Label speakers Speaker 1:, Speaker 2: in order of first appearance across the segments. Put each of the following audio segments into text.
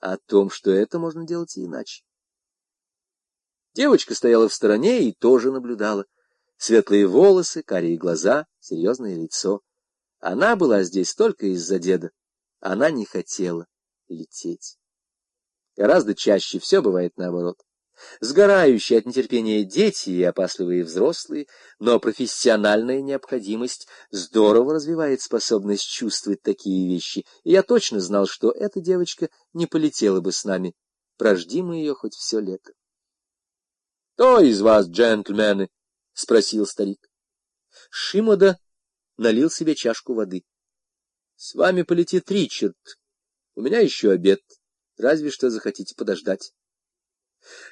Speaker 1: о том, что это можно делать и иначе. Девочка стояла в стороне и тоже наблюдала. Светлые волосы, карие глаза, серьезное лицо. Она была здесь только из-за деда. Она не хотела лететь. Гораздо чаще все бывает наоборот. Сгорающие от нетерпения дети и опасливые взрослые, но профессиональная необходимость здорово развивает способность чувствовать такие вещи, и я точно знал, что эта девочка не полетела бы с нами, прожди мы ее хоть все лето. — Кто из вас, джентльмены? — спросил старик. Шимода налил себе чашку воды. — С вами полетит Ричард. У меня еще обед. Разве что захотите подождать. —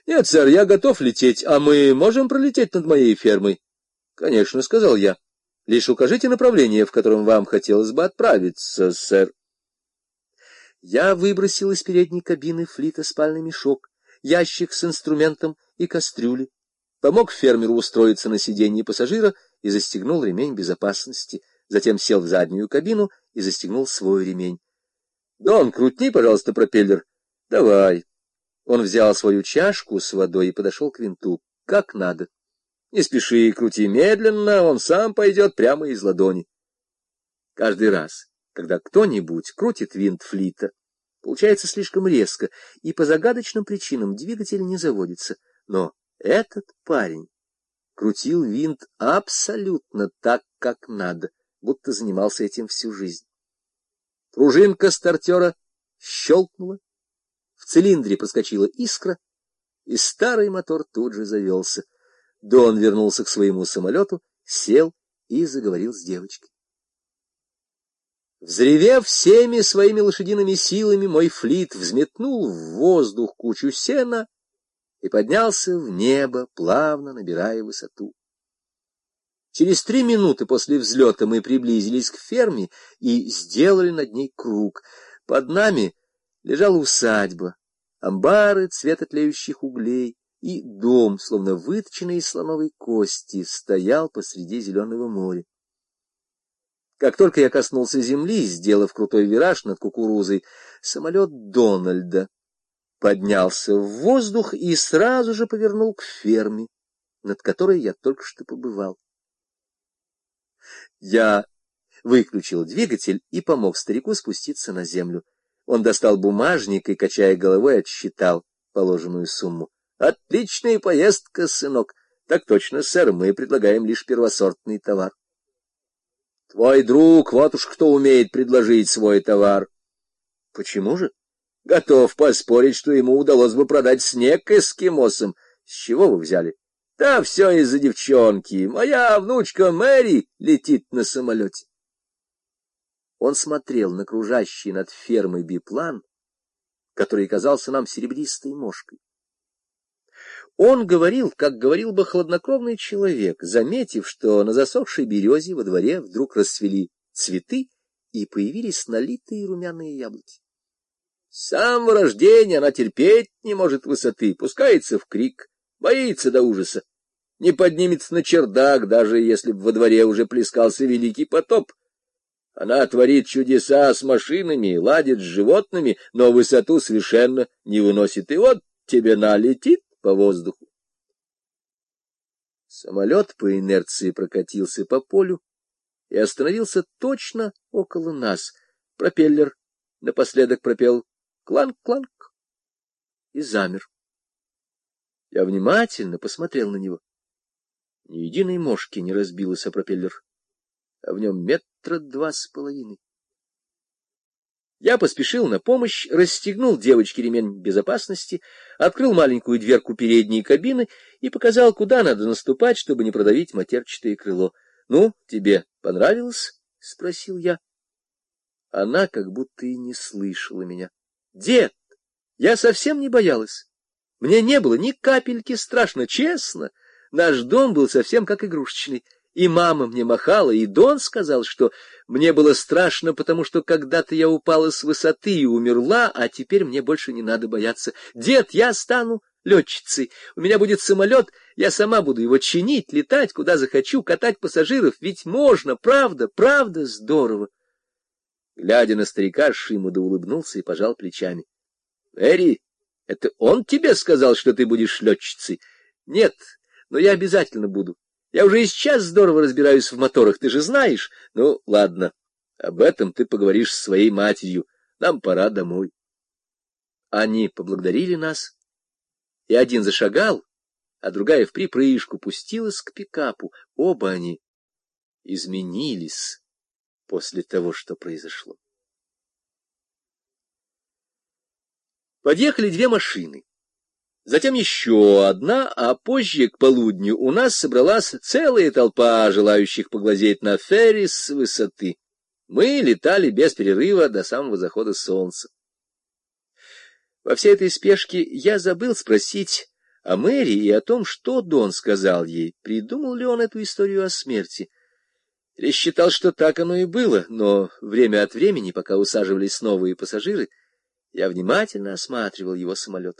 Speaker 1: Нет, сэр, я готов лететь, а мы можем пролететь над моей фермой? — Конечно, — сказал я. — Лишь укажите направление, в котором вам хотелось бы отправиться, сэр. Я выбросил из передней кабины флита спальный мешок, ящик с инструментом и кастрюли, помог фермеру устроиться на сиденье пассажира и застегнул ремень безопасности, затем сел в заднюю кабину и застегнул свой ремень. — Дон, крутни, пожалуйста, пропеллер. — Давай. Он взял свою чашку с водой и подошел к винту. Как надо. Не спеши, крути медленно, он сам пойдет прямо из ладони. Каждый раз, когда кто-нибудь крутит винт флита, получается слишком резко, и по загадочным причинам двигатель не заводится. Но этот парень крутил винт абсолютно так, как надо, будто занимался этим всю жизнь. Пружинка стартера щелкнула, цилиндре проскочила искра, и старый мотор тут же завелся. Дон вернулся к своему самолету, сел и заговорил с девочкой. Взревев всеми своими лошадиными силами, мой флит взметнул в воздух кучу сена и поднялся в небо, плавно набирая высоту. Через три минуты после взлета мы приблизились к ферме и сделали над ней круг. Под нами лежала усадьба, амбары цвета тлеющих углей, и дом, словно выточенный из слоновой кости, стоял посреди зеленого моря. Как только я коснулся земли, сделав крутой вираж над кукурузой, самолет Дональда поднялся в воздух и сразу же повернул к ферме, над которой я только что побывал. Я выключил двигатель и помог старику спуститься на землю. Он достал бумажник и, качая головой, отсчитал положенную сумму. — Отличная поездка, сынок. Так точно, сэр, мы предлагаем лишь первосортный товар. — Твой друг, вот уж кто умеет предложить свой товар. — Почему же? — Готов поспорить, что ему удалось бы продать снег эскимосам. С чего вы взяли? — Да все из-за девчонки. Моя внучка Мэри летит на самолете. Он смотрел на кружащий над фермой биплан, который казался нам серебристой мошкой. Он говорил, как говорил бы хладнокровный человек, заметив, что на засохшей березе во дворе вдруг расцвели цветы и появились налитые румяные яблоки. С самого рождения она терпеть не может высоты, пускается в крик, боится до ужаса, не поднимется на чердак, даже если бы во дворе уже плескался великий потоп. Она творит чудеса с машинами, ладит с животными, но высоту совершенно не выносит. И вот тебе налетит по воздуху. Самолет по инерции прокатился по полю и остановился точно около нас. Пропеллер напоследок пропел «кланк-кланк» и замер. Я внимательно посмотрел на него. Ни единой мошки не разбилась о пропеллер а в нем метра два с половиной. Я поспешил на помощь, расстегнул девочке ремень безопасности, открыл маленькую дверку передней кабины и показал, куда надо наступать, чтобы не продавить матерчатое крыло. — Ну, тебе понравилось? — спросил я. Она как будто и не слышала меня. — Дед, я совсем не боялась. Мне не было ни капельки страшно, честно. Наш дом был совсем как игрушечный. И мама мне махала, и Дон сказал, что мне было страшно, потому что когда-то я упала с высоты и умерла, а теперь мне больше не надо бояться. Дед, я стану летчицей, у меня будет самолет, я сама буду его чинить, летать, куда захочу, катать пассажиров, ведь можно, правда, правда здорово. Глядя на старика, Шимуда улыбнулся и пожал плечами. — Эри, это он тебе сказал, что ты будешь летчицей? Нет, но я обязательно буду. Я уже и сейчас здорово разбираюсь в моторах, ты же знаешь. Ну, ладно, об этом ты поговоришь с своей матерью. Нам пора домой. Они поблагодарили нас, и один зашагал, а другая в припрыжку пустилась к пикапу. Оба они изменились после того, что произошло. Подъехали две машины. Затем еще одна, а позже, к полудню, у нас собралась целая толпа желающих поглазеть на Феррис с высоты. Мы летали без перерыва до самого захода солнца. Во всей этой спешке я забыл спросить о Мэри и о том, что Дон сказал ей, придумал ли он эту историю о смерти. Я считал, что так оно и было, но время от времени, пока усаживались новые пассажиры, я внимательно осматривал его самолет.